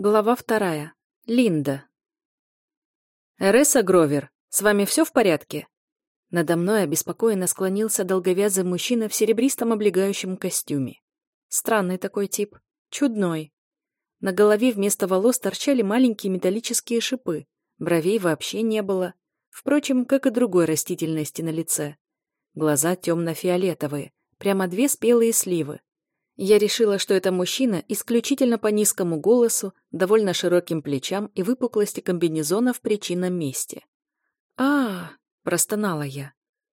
Глава вторая. Линда. «Эреса Гровер, с вами все в порядке?» Надо мной обеспокоенно склонился долговязый мужчина в серебристом облегающем костюме. Странный такой тип. Чудной. На голове вместо волос торчали маленькие металлические шипы. Бровей вообще не было. Впрочем, как и другой растительности на лице. Глаза темно-фиолетовые. Прямо две спелые сливы. Я решила, что это мужчина исключительно по низкому голосу, довольно широким плечам и выпуклости комбинезона в причинном месте. а, простонала я.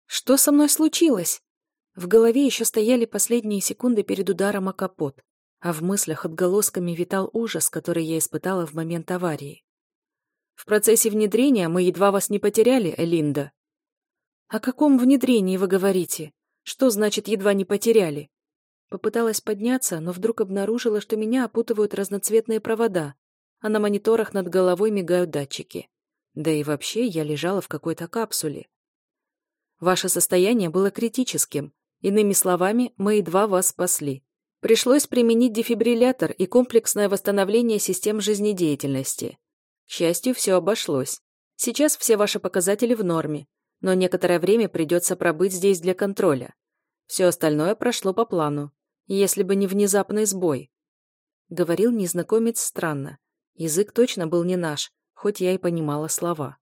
«Что со мной случилось?» В голове еще стояли последние секунды перед ударом о капот, а в мыслях отголосками витал ужас, который я испытала в момент аварии. «В процессе внедрения мы едва вас не потеряли, Элинда». «О каком внедрении вы говорите? Что значит едва не потеряли?» Попыталась подняться, но вдруг обнаружила, что меня опутывают разноцветные провода, а на мониторах над головой мигают датчики. Да и вообще я лежала в какой-то капсуле. Ваше состояние было критическим. Иными словами, мы едва вас спасли. Пришлось применить дефибриллятор и комплексное восстановление систем жизнедеятельности. К счастью, все обошлось. Сейчас все ваши показатели в норме, но некоторое время придется пробыть здесь для контроля. Все остальное прошло по плану если бы не внезапный сбой. Говорил незнакомец странно. Язык точно был не наш, хоть я и понимала слова.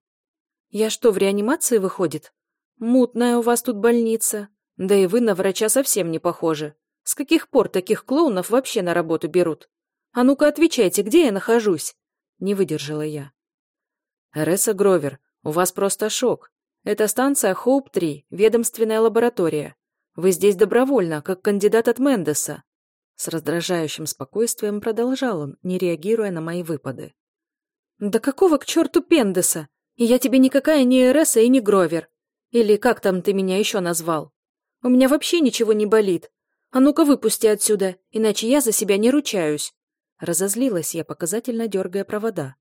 «Я что, в реанимации выходит? Мутная у вас тут больница. Да и вы на врача совсем не похожи. С каких пор таких клоунов вообще на работу берут? А ну-ка отвечайте, где я нахожусь?» Не выдержала я. «Реса Гровер, у вас просто шок. Это станция Хоуп-3, ведомственная лаборатория. Вы здесь добровольно, как кандидат от Мендеса. С раздражающим спокойствием продолжал он, не реагируя на мои выпады. «Да какого к черту Пендеса? Я тебе никакая не Эреса и не Гровер. Или как там ты меня еще назвал? У меня вообще ничего не болит. А ну-ка выпусти отсюда, иначе я за себя не ручаюсь». Разозлилась я, показательно дергая провода.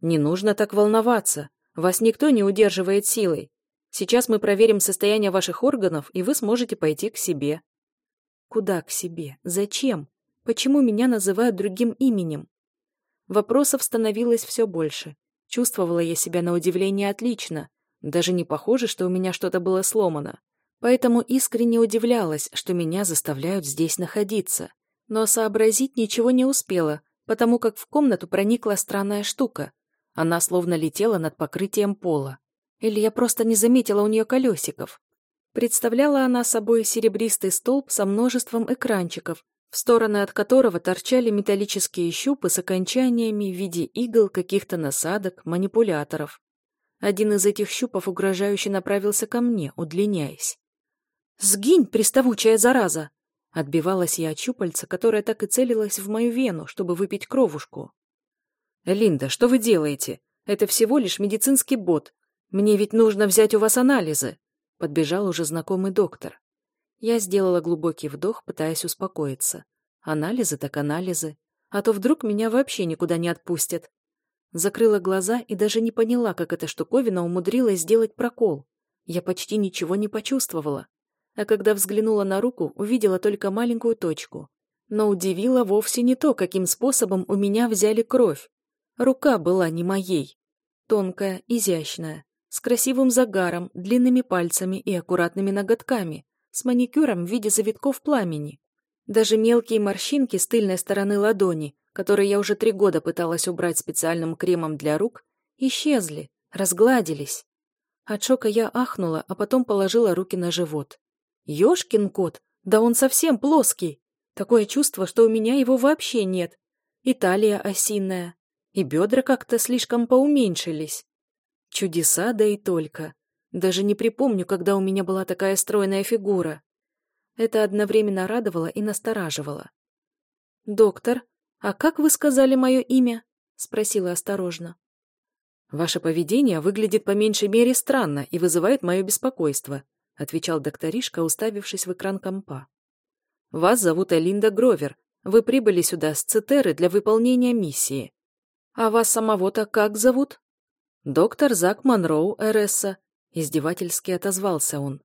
«Не нужно так волноваться. Вас никто не удерживает силой. Сейчас мы проверим состояние ваших органов, и вы сможете пойти к себе». «Куда к себе? Зачем? Почему меня называют другим именем?» Вопросов становилось все больше. Чувствовала я себя на удивление отлично. Даже не похоже, что у меня что-то было сломано. Поэтому искренне удивлялась, что меня заставляют здесь находиться. Но сообразить ничего не успела, потому как в комнату проникла странная штука. Она словно летела над покрытием пола. Или я просто не заметила у нее колесиков. Представляла она собой серебристый столб со множеством экранчиков, в стороны от которого торчали металлические щупы с окончаниями в виде игл каких-то насадок, манипуляторов. Один из этих щупов угрожающе направился ко мне, удлиняясь. «Сгинь, приставучая зараза!» Отбивалась я от щупальца, которая так и целилась в мою вену, чтобы выпить кровушку. «Линда, что вы делаете? Это всего лишь медицинский бот. «Мне ведь нужно взять у вас анализы», — подбежал уже знакомый доктор. Я сделала глубокий вдох, пытаясь успокоиться. Анализы так анализы. А то вдруг меня вообще никуда не отпустят. Закрыла глаза и даже не поняла, как эта штуковина умудрилась сделать прокол. Я почти ничего не почувствовала. А когда взглянула на руку, увидела только маленькую точку. Но удивило вовсе не то, каким способом у меня взяли кровь. Рука была не моей. Тонкая, изящная, с красивым загаром, длинными пальцами и аккуратными ноготками, с маникюром в виде завитков пламени. Даже мелкие морщинки с тыльной стороны ладони, которые я уже три года пыталась убрать специальным кремом для рук, исчезли, разгладились. От шока я ахнула, а потом положила руки на живот. Ёшкин кот, да он совсем плоский. Такое чувство, что у меня его вообще нет. И талия осиная, и бедра как-то слишком поуменьшились. Чудеса, да и только. Даже не припомню, когда у меня была такая стройная фигура. Это одновременно радовало и настораживало. «Доктор, а как вы сказали мое имя?» — спросила осторожно. «Ваше поведение выглядит по меньшей мере странно и вызывает мое беспокойство», — отвечал докторишка, уставившись в экран компа. «Вас зовут Элинда Гровер. Вы прибыли сюда с Цитеры для выполнения миссии. А вас самого-то как зовут?» «Доктор Зак Монроу, Эресса», — издевательски отозвался он.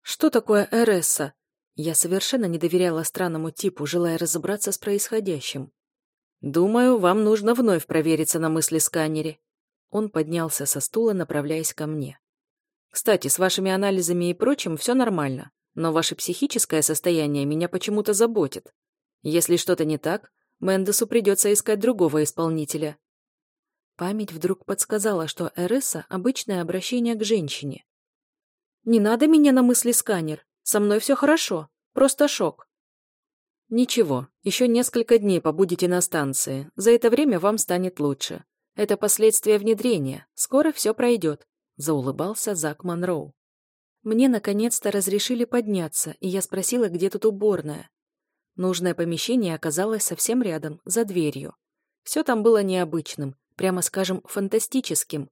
«Что такое Эресса?» Я совершенно не доверяла странному типу, желая разобраться с происходящим. «Думаю, вам нужно вновь провериться на мысли-сканере». Он поднялся со стула, направляясь ко мне. «Кстати, с вашими анализами и прочим все нормально, но ваше психическое состояние меня почему-то заботит. Если что-то не так, Мендесу придется искать другого исполнителя». Память вдруг подсказала, что Эреса — обычное обращение к женщине. «Не надо меня на мысли-сканер. Со мной все хорошо. Просто шок». «Ничего, еще несколько дней побудете на станции. За это время вам станет лучше. Это последствия внедрения. Скоро все пройдет», — заулыбался Зак Монроу. Мне наконец-то разрешили подняться, и я спросила, где тут уборная. Нужное помещение оказалось совсем рядом, за дверью. Все там было необычным, прямо скажем, фантастическим.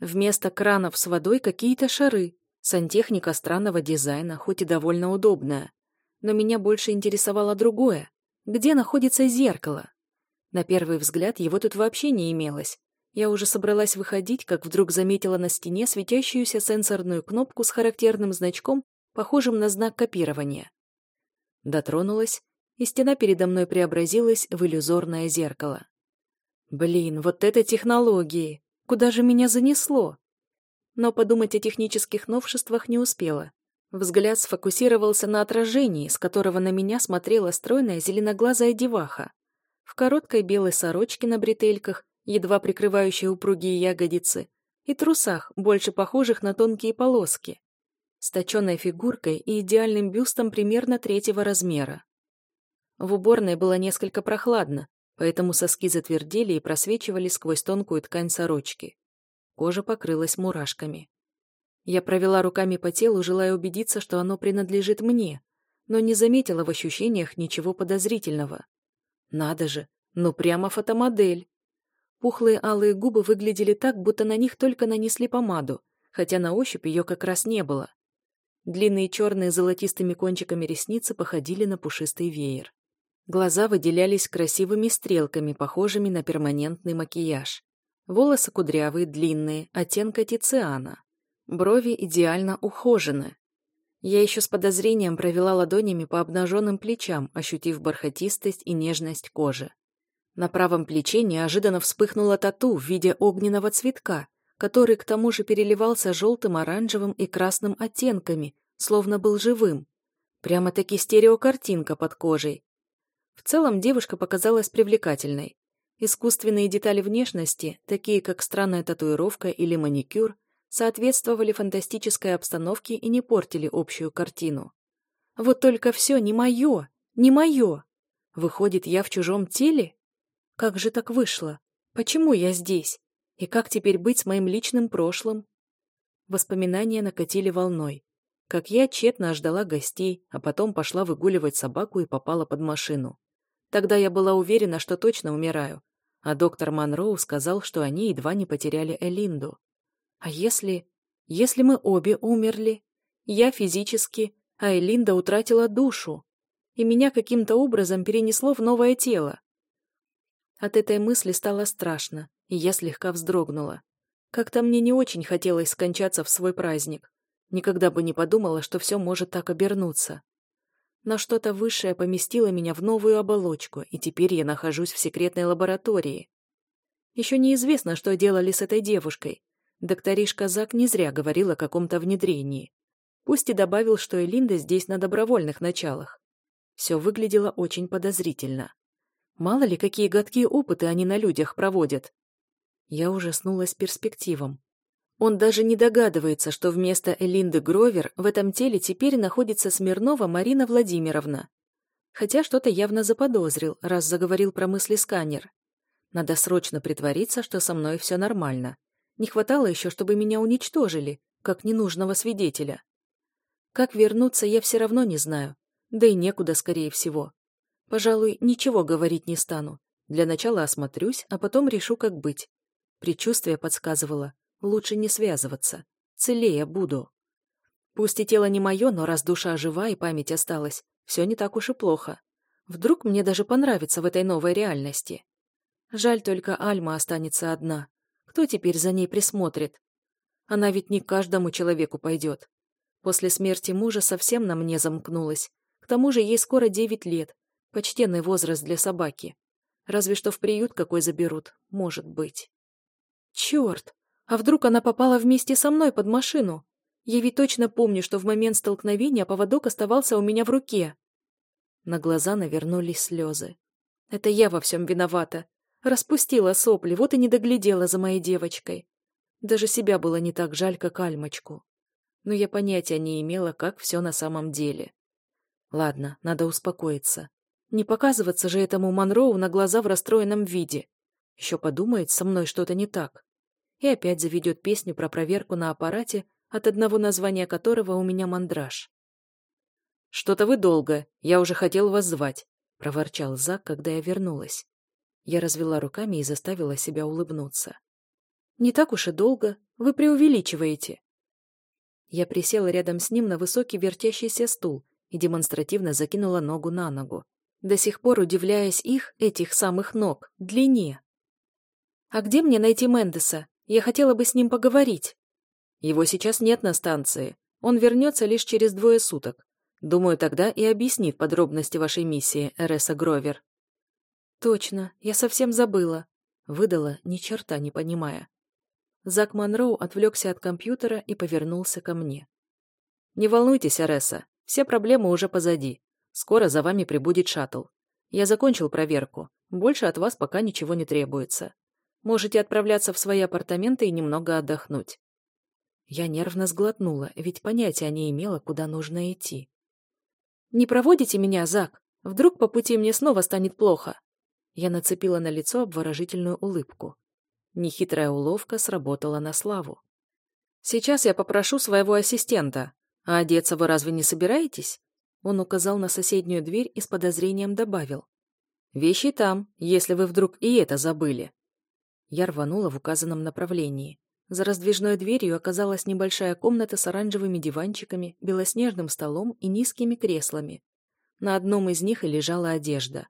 Вместо кранов с водой какие-то шары, сантехника странного дизайна, хоть и довольно удобная но меня больше интересовало другое. Где находится зеркало? На первый взгляд его тут вообще не имелось. Я уже собралась выходить, как вдруг заметила на стене светящуюся сенсорную кнопку с характерным значком, похожим на знак копирования. Дотронулась, и стена передо мной преобразилась в иллюзорное зеркало. Блин, вот это технологии! Куда же меня занесло? Но подумать о технических новшествах не успела. Взгляд сфокусировался на отражении, с которого на меня смотрела стройная зеленоглазая деваха. В короткой белой сорочке на бретельках, едва прикрывающей упругие ягодицы, и трусах, больше похожих на тонкие полоски. С точенной фигуркой и идеальным бюстом примерно третьего размера. В уборной было несколько прохладно, поэтому соски затвердели и просвечивали сквозь тонкую ткань сорочки. Кожа покрылась мурашками. Я провела руками по телу, желая убедиться, что оно принадлежит мне, но не заметила в ощущениях ничего подозрительного. Надо же, ну прямо фотомодель. Пухлые алые губы выглядели так, будто на них только нанесли помаду, хотя на ощупь ее как раз не было. Длинные черные золотистыми кончиками ресницы походили на пушистый веер. Глаза выделялись красивыми стрелками, похожими на перманентный макияж. Волосы кудрявые, длинные, оттенка тициана. Брови идеально ухожены. Я еще с подозрением провела ладонями по обнаженным плечам, ощутив бархатистость и нежность кожи. На правом плече неожиданно вспыхнула тату в виде огненного цветка, который к тому же переливался желтым, оранжевым и красным оттенками, словно был живым. Прямо-таки стереокартинка под кожей. В целом девушка показалась привлекательной. Искусственные детали внешности, такие как странная татуировка или маникюр, соответствовали фантастической обстановке и не портили общую картину. Вот только все не мое, не мое. Выходит, я в чужом теле? Как же так вышло? Почему я здесь? И как теперь быть с моим личным прошлым? Воспоминания накатили волной. Как я тщетно ждала гостей, а потом пошла выгуливать собаку и попала под машину. Тогда я была уверена, что точно умираю, а доктор Монроу сказал, что они едва не потеряли Элинду. А если... Если мы обе умерли? Я физически, а Элинда утратила душу, и меня каким-то образом перенесло в новое тело. От этой мысли стало страшно, и я слегка вздрогнула. Как-то мне не очень хотелось скончаться в свой праздник. Никогда бы не подумала, что все может так обернуться. Но что-то высшее поместило меня в новую оболочку, и теперь я нахожусь в секретной лаборатории. Еще неизвестно, что делали с этой девушкой, Докторишка Зак не зря говорил о каком-то внедрении. Пусть и добавил, что Элинда здесь на добровольных началах. Все выглядело очень подозрительно. Мало ли, какие гадкие опыты они на людях проводят. Я ужаснулась перспективам. Он даже не догадывается, что вместо Элинды Гровер в этом теле теперь находится Смирнова Марина Владимировна. Хотя что-то явно заподозрил, раз заговорил про мысли-сканер. Надо срочно притвориться, что со мной все нормально. Не хватало еще, чтобы меня уничтожили, как ненужного свидетеля. Как вернуться, я все равно не знаю. Да и некуда, скорее всего. Пожалуй, ничего говорить не стану. Для начала осмотрюсь, а потом решу, как быть. Предчувствие подсказывало. Лучше не связываться. Целее буду. Пусть и тело не мое, но раз душа жива и память осталась, все не так уж и плохо. Вдруг мне даже понравится в этой новой реальности. Жаль только Альма останется одна. Кто теперь за ней присмотрит? Она ведь не каждому человеку пойдет. После смерти мужа совсем на мне замкнулась. К тому же ей скоро девять лет. Почтенный возраст для собаки. Разве что в приют какой заберут, может быть. Черт! А вдруг она попала вместе со мной под машину? Я ведь точно помню, что в момент столкновения поводок оставался у меня в руке. На глаза навернулись слезы. Это я во всем виновата. Распустила сопли, вот и не доглядела за моей девочкой. Даже себя было не так жаль, как Альмочку. Но я понятия не имела, как все на самом деле. Ладно, надо успокоиться. Не показываться же этому Монроу на глаза в расстроенном виде. Еще подумает, со мной что-то не так. И опять заведет песню про проверку на аппарате, от одного названия которого у меня мандраж. «Что-то вы долго, я уже хотел вас звать», — проворчал Зак, когда я вернулась. Я развела руками и заставила себя улыбнуться. «Не так уж и долго, вы преувеличиваете». Я присела рядом с ним на высокий вертящийся стул и демонстративно закинула ногу на ногу, до сих пор удивляясь их, этих самых ног, длине. «А где мне найти Мендеса? Я хотела бы с ним поговорить». «Его сейчас нет на станции. Он вернется лишь через двое суток. Думаю, тогда и объяснит подробности вашей миссии, Эреса Гровер». «Точно, я совсем забыла», — выдала, ни черта не понимая. Зак Монроу отвлекся от компьютера и повернулся ко мне. «Не волнуйтесь, Эреса, все проблемы уже позади. Скоро за вами прибудет шаттл. Я закончил проверку. Больше от вас пока ничего не требуется. Можете отправляться в свои апартаменты и немного отдохнуть». Я нервно сглотнула, ведь понятия не имела, куда нужно идти. «Не проводите меня, Зак? Вдруг по пути мне снова станет плохо?» Я нацепила на лицо обворожительную улыбку. Нехитрая уловка сработала на славу. «Сейчас я попрошу своего ассистента. А одеться вы разве не собираетесь?» Он указал на соседнюю дверь и с подозрением добавил. «Вещи там, если вы вдруг и это забыли». Я рванула в указанном направлении. За раздвижной дверью оказалась небольшая комната с оранжевыми диванчиками, белоснежным столом и низкими креслами. На одном из них и лежала одежда.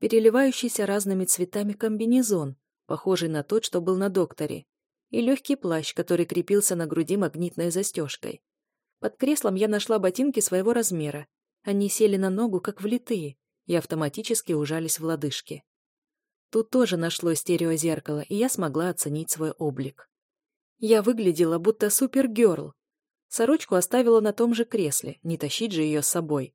Переливающийся разными цветами комбинезон, похожий на тот, что был на докторе, и легкий плащ, который крепился на груди магнитной застежкой. Под креслом я нашла ботинки своего размера. Они сели на ногу, как влитые, и автоматически ужались в лодыжки. Тут тоже нашлось стереозеркало, и я смогла оценить свой облик. Я выглядела будто супергерл. Сорочку оставила на том же кресле, не тащить же ее с собой.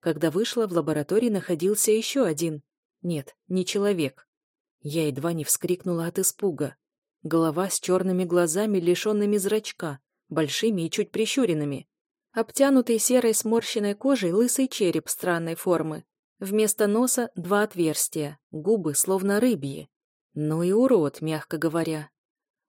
Когда вышла, в лаборатории находился еще один. Нет, не человек. Я едва не вскрикнула от испуга. Голова с черными глазами, лишенными зрачка, большими и чуть прищуренными. Обтянутый серой сморщенной кожей лысый череп странной формы. Вместо носа два отверстия, губы словно рыбьи. Ну и урод, мягко говоря.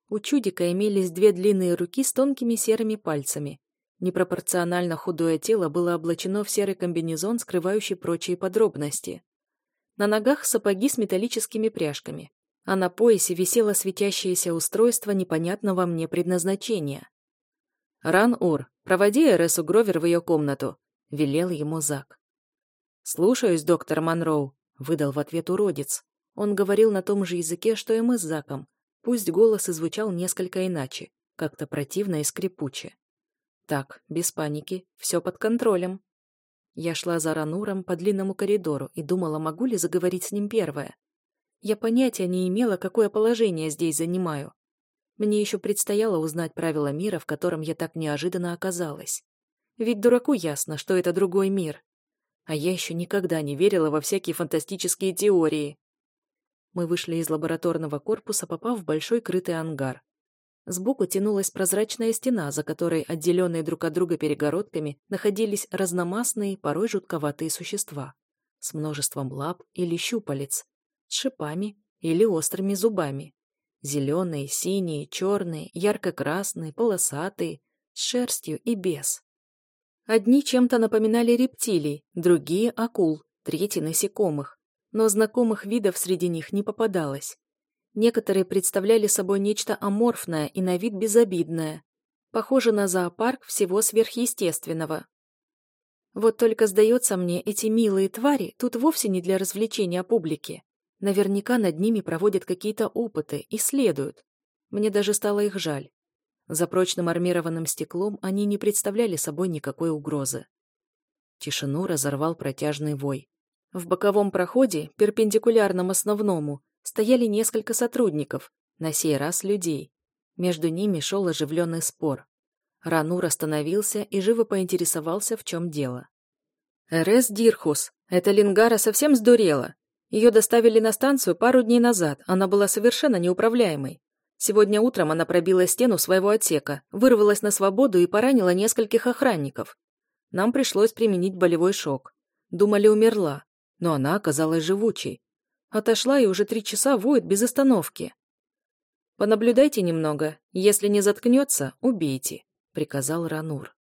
У чудика имелись две длинные руки с тонкими серыми пальцами. Непропорционально худое тело было облачено в серый комбинезон, скрывающий прочие подробности. На ногах сапоги с металлическими пряжками, а на поясе висело светящееся устройство непонятного мне предназначения. «Ран-Ур, проводи Эресу Гровер в ее комнату», — велел ему Зак. «Слушаюсь, доктор Монроу», — выдал в ответ уродец. Он говорил на том же языке, что и мы с Заком, пусть голос и звучал несколько иначе, как-то противно и скрипуче. Так, без паники, все под контролем. Я шла за Рануром по длинному коридору и думала, могу ли заговорить с ним первое. Я понятия не имела, какое положение здесь занимаю. Мне еще предстояло узнать правила мира, в котором я так неожиданно оказалась. Ведь дураку ясно, что это другой мир. А я еще никогда не верила во всякие фантастические теории. Мы вышли из лабораторного корпуса, попав в большой крытый ангар. Сбоку тянулась прозрачная стена, за которой, отделенные друг от друга перегородками, находились разномастные, порой жутковатые существа. С множеством лап или щупалец, с шипами или острыми зубами. Зеленые, синие, черные, ярко-красные, полосатые, с шерстью и без. Одни чем-то напоминали рептилий, другие — акул, третьи — насекомых, но знакомых видов среди них не попадалось. Некоторые представляли собой нечто аморфное и на вид безобидное, похоже на зоопарк всего сверхъестественного. Вот только, сдается мне, эти милые твари тут вовсе не для развлечения публики. Наверняка над ними проводят какие-то опыты, исследуют. Мне даже стало их жаль. За прочным армированным стеклом они не представляли собой никакой угрозы. Тишину разорвал протяжный вой. В боковом проходе, перпендикулярном основному, стояли несколько сотрудников, на сей раз людей. Между ними шел оживленный спор. Ранур остановился и живо поинтересовался, в чем дело. «Эрес Дирхус, эта Лингара совсем сдурела. Ее доставили на станцию пару дней назад, она была совершенно неуправляемой. Сегодня утром она пробила стену своего отсека, вырвалась на свободу и поранила нескольких охранников. Нам пришлось применить болевой шок. Думали, умерла, но она оказалась живучей. Отошла и уже три часа воет без остановки. «Понаблюдайте немного. Если не заткнется, убейте», — приказал Ранур.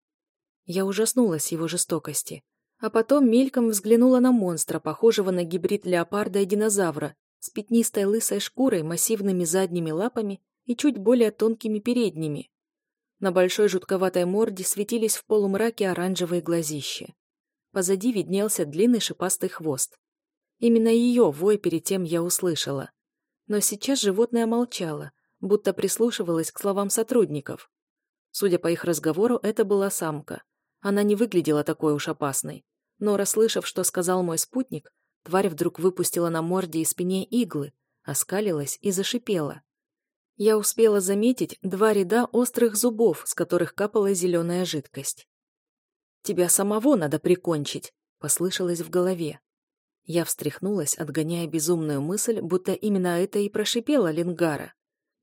Я ужаснулась его жестокости, а потом мельком взглянула на монстра, похожего на гибрид леопарда и динозавра, с пятнистой лысой шкурой, массивными задними лапами и чуть более тонкими передними. На большой жутковатой морде светились в полумраке оранжевые глазища. Позади виднелся длинный шипастый хвост. Именно ее вой перед тем я услышала. Но сейчас животное молчало, будто прислушивалось к словам сотрудников. Судя по их разговору, это была самка. Она не выглядела такой уж опасной. Но, расслышав, что сказал мой спутник, тварь вдруг выпустила на морде и спине иглы, оскалилась и зашипела. Я успела заметить два ряда острых зубов, с которых капала зеленая жидкость. «Тебя самого надо прикончить», — послышалось в голове. Я встряхнулась, отгоняя безумную мысль, будто именно это и прошипела Лингара.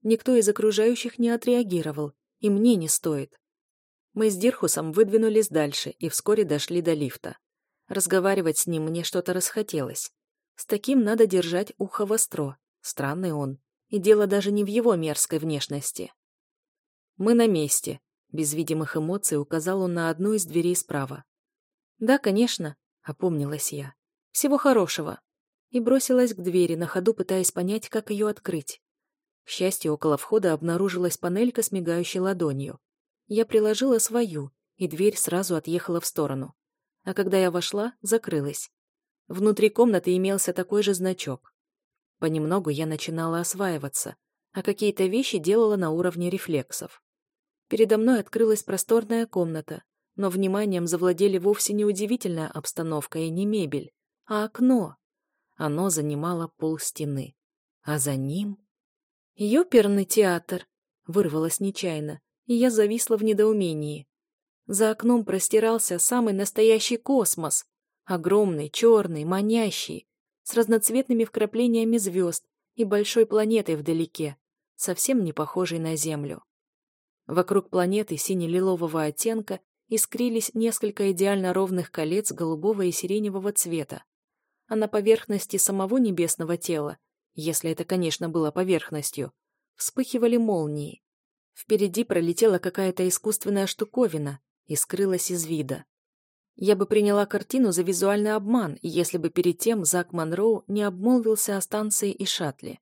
Никто из окружающих не отреагировал, и мне не стоит. Мы с Дирхусом выдвинулись дальше и вскоре дошли до лифта. Разговаривать с ним мне что-то расхотелось. С таким надо держать ухо востро. Странный он. И дело даже не в его мерзкой внешности. «Мы на месте», — без видимых эмоций указал он на одну из дверей справа. «Да, конечно», — опомнилась я. «Всего хорошего». И бросилась к двери, на ходу пытаясь понять, как ее открыть. К счастью, около входа обнаружилась панелька с мигающей ладонью. Я приложила свою, и дверь сразу отъехала в сторону. А когда я вошла, закрылась. Внутри комнаты имелся такой же значок. Понемногу я начинала осваиваться, а какие-то вещи делала на уровне рефлексов. Передо мной открылась просторная комната, но вниманием завладели вовсе не удивительная обстановка и не мебель, а окно. Оно занимало пол стены. А за ним... «Ёперный театр!» — вырвалось нечаянно, и я зависла в недоумении. За окном простирался самый настоящий космос. Огромный, черный, манящий, с разноцветными вкраплениями звезд и большой планетой вдалеке, совсем не похожей на Землю. Вокруг планеты сине-лилового оттенка искрились несколько идеально ровных колец голубого и сиреневого цвета, а на поверхности самого небесного тела, если это, конечно, было поверхностью, вспыхивали молнии. Впереди пролетела какая-то искусственная штуковина и скрылась из вида. Я бы приняла картину за визуальный обман, если бы перед тем Зак Монроу не обмолвился о станции и шаттле.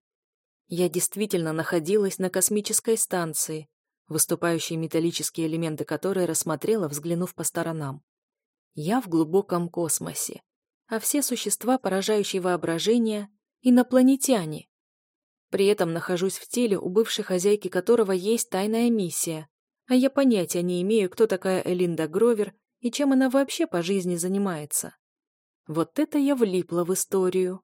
Я действительно находилась на космической станции, выступающие металлические элементы которой рассмотрела, взглянув по сторонам. Я в глубоком космосе, а все существа, поражающие воображение, инопланетяне. При этом нахожусь в теле, у бывшей хозяйки которого есть тайная миссия, а я понятия не имею, кто такая Элинда Гровер и чем она вообще по жизни занимается. Вот это я влипла в историю.